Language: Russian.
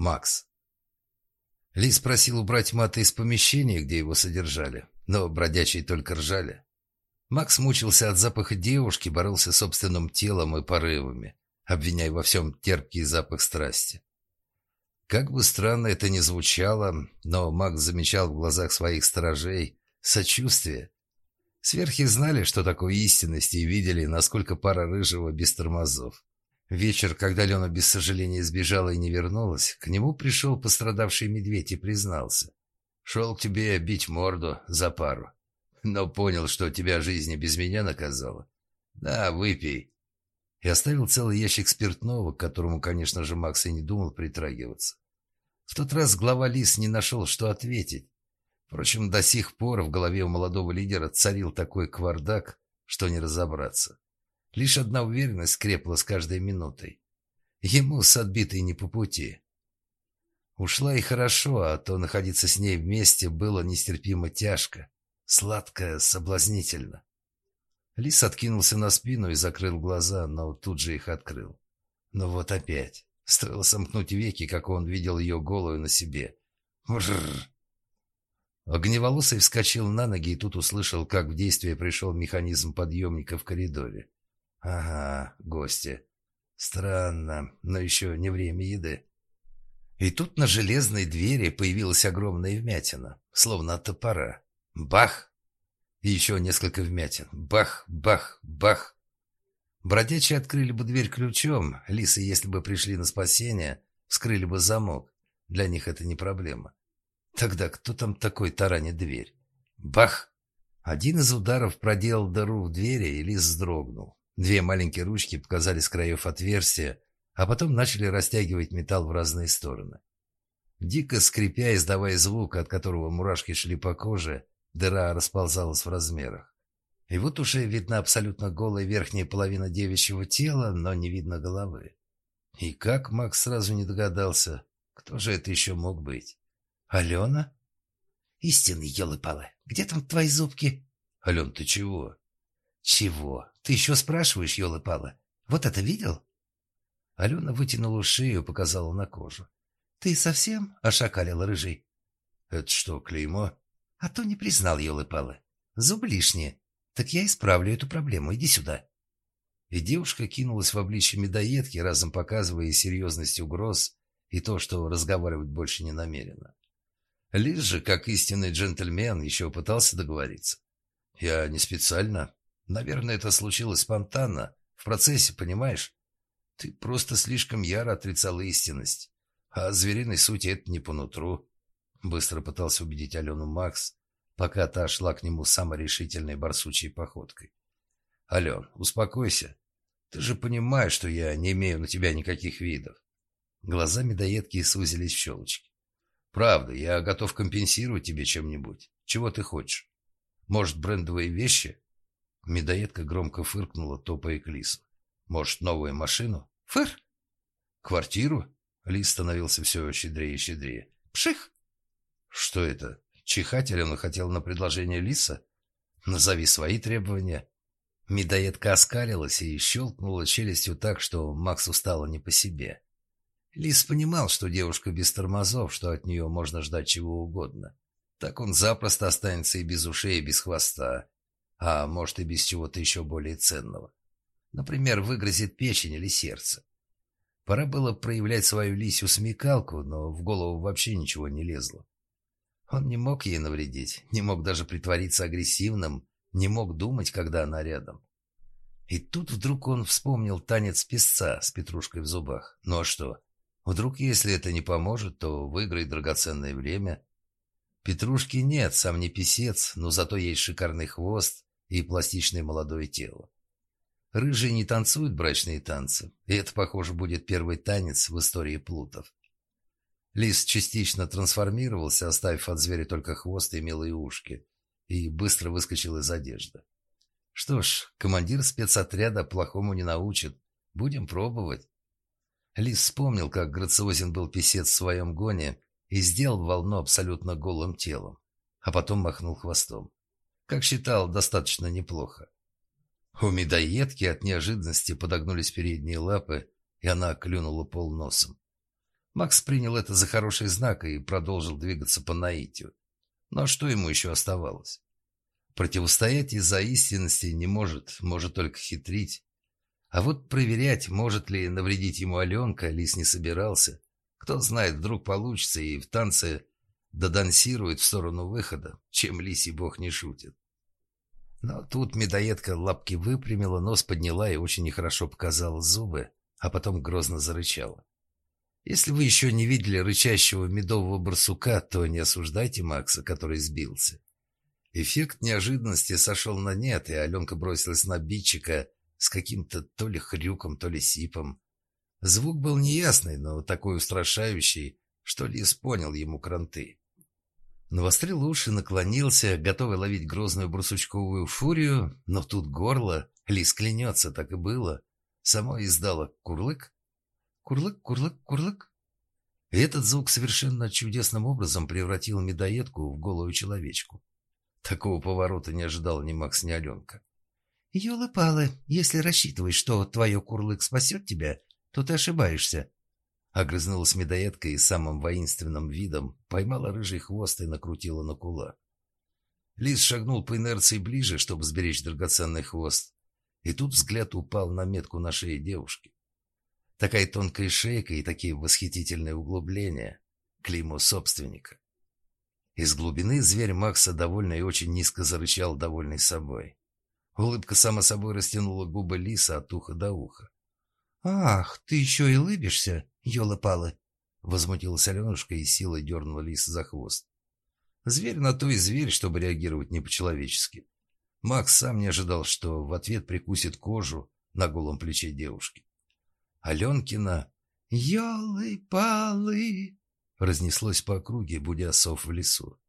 Макс. Лис просил убрать мата из помещения, где его содержали, но бродячие только ржали. Макс мучился от запаха девушки, боролся собственным телом и порывами, обвиняя во всем терпкий запах страсти. Как бы странно это ни звучало, но Макс замечал в глазах своих сторожей сочувствие. Сверхи знали, что такое истинность, и видели, насколько пара рыжего без тормозов. Вечер, когда Лена без сожаления сбежала и не вернулась, к нему пришел пострадавший медведь и признался. «Шел к тебе бить морду за пару, но понял, что тебя жизнь без меня наказала. Да, выпей». И оставил целый ящик спиртного, к которому, конечно же, Макс и не думал притрагиваться. В тот раз глава Лис не нашел, что ответить. Впрочем, до сих пор в голове у молодого лидера царил такой квардак, что не разобраться. Лишь одна уверенность крепла с каждой минутой. Ему с отбитой не по пути. Ушла и хорошо, а то находиться с ней вместе было нестерпимо тяжко, сладко, соблазнительно. Лис откинулся на спину и закрыл глаза, но тут же их открыл. Но вот опять. Стоило сомкнуть веки, как он видел ее голую на себе. Бррр. Огневолосый вскочил на ноги и тут услышал, как в действие пришел механизм подъемника в коридоре. Ага, гости. Странно, но еще не время еды. И тут на железной двери появилась огромная вмятина, словно от топора. Бах! И еще несколько вмятин. Бах, бах, бах. Бродячие открыли бы дверь ключом, лисы, если бы пришли на спасение, вскрыли бы замок. Для них это не проблема. Тогда кто там такой таранит дверь? Бах! Один из ударов проделал дыру в двери, и лис вздрогнул. Две маленькие ручки показали с краев отверстия, а потом начали растягивать металл в разные стороны. Дико скрипя, издавая звук, от которого мурашки шли по коже, дыра расползалась в размерах. И вот уже видна абсолютно голая верхняя половина девичьего тела, но не видно головы. И как Макс сразу не догадался, кто же это еще мог быть? Алена? Истинный, елы-палы, где там твои зубки? Ален, ты чего? Чего? Ты еще спрашиваешь, елы-палы? Вот это видел? Алена вытянула шею, показала на кожу. Ты совсем ошакалил рыжий? Это что, клеймо? А то не признал, елы-палы. Зубы лишние. Так я исправлю эту проблему. Иди сюда. И девушка кинулась в обличье медоедки, разом показывая серьезность угроз и то, что разговаривать больше не намерена. Лишь же, как истинный джентльмен, еще пытался договориться. Я не специально. Наверное, это случилось спонтанно, в процессе, понимаешь? Ты просто слишком яро отрицал истинность. А звериной сути это не по нутру. Быстро пытался убедить Алену Макс, пока та шла к нему самой решительной барсучей походкой. «Ален, успокойся. Ты же понимаешь, что я не имею на тебя никаких видов». Глаза медоедки сузились в щелочки. «Правда, я готов компенсировать тебе чем-нибудь. Чего ты хочешь? Может, брендовые вещи? Медоедка громко фыркнула, топая к лису. «Может, новую машину?» «Фыр!» «Квартиру?» Лис становился все щедрее и щедрее. «Пших!» «Что это? Чихать Алена хотел на предложение лиса? Назови свои требования». Медоедка оскалилась и щелкнула челюстью так, что Максу стало не по себе. Лис понимал, что девушка без тормозов, что от нее можно ждать чего угодно. Так он запросто останется и без ушей, и без хвоста а может и без чего-то еще более ценного. Например, выгрызет печень или сердце. Пора было проявлять свою лисью смекалку, но в голову вообще ничего не лезло. Он не мог ей навредить, не мог даже притвориться агрессивным, не мог думать, когда она рядом. И тут вдруг он вспомнил танец песца с петрушкой в зубах. Ну а что? Вдруг, если это не поможет, то выиграет драгоценное время. Петрушки нет, сам не писец, но зато есть шикарный хвост, и пластичное молодое тело. Рыжие не танцуют брачные танцы, и это, похоже, будет первый танец в истории плутов. Лис частично трансформировался, оставив от зверя только хвост и милые ушки, и быстро выскочил из одежды. Что ж, командир спецотряда плохому не научит. Будем пробовать. Лис вспомнил, как грациозен был писец в своем гоне и сделал волну абсолютно голым телом, а потом махнул хвостом. Как считал, достаточно неплохо. У медоедки от неожиданности подогнулись передние лапы, и она клюнула пол носом. Макс принял это за хороший знак и продолжил двигаться по наитию. Но что ему еще оставалось? Противостоять из-за истинности не может, может только хитрить. А вот проверять, может ли навредить ему Аленка, Лис не собирался. Кто знает, вдруг получится и в танце додансирует в сторону выхода, чем Лисий бог не шутит. Но тут медоедка лапки выпрямила, нос подняла и очень нехорошо показала зубы, а потом грозно зарычала. Если вы еще не видели рычащего медового барсука, то не осуждайте Макса, который сбился. Эффект неожиданности сошел на нет, и Аленка бросилась на обидчика с каким-то то ли хрюком, то ли сипом. Звук был неясный, но такой устрашающий, что Лис понял ему кранты. Навострил уши, наклонился, готовый ловить грозную брусучковую фурию, но тут горло, Лис клянется, так и было, само издало курлык, курлык, курлык, курлык. И этот звук совершенно чудесным образом превратил медоедку в голую человечку. Такого поворота не ожидал ни Макс, ни Аленка. «Елы-палы, если рассчитываешь, что твое курлык спасет тебя, то ты ошибаешься», Огрызнулась медоедка и самым воинственным видом поймала рыжий хвост и накрутила на кулак. Лис шагнул по инерции ближе, чтобы сберечь драгоценный хвост. И тут взгляд упал на метку на шее девушки. Такая тонкая шейка и такие восхитительные углубления. Клеймо собственника. Из глубины зверь Макса довольно и очень низко зарычал, довольный собой. Улыбка сама собой растянула губы лиса от уха до уха. «Ах, ты еще и улыбишься, елы-палы!» Возмутилась Аленушка и силой дернула лис за хвост. Зверь на то и зверь, чтобы реагировать не по-человечески. Макс сам не ожидал, что в ответ прикусит кожу на голом плече девушки. Аленкина «Елы-палы!» разнеслось по округе, будя сов в лесу.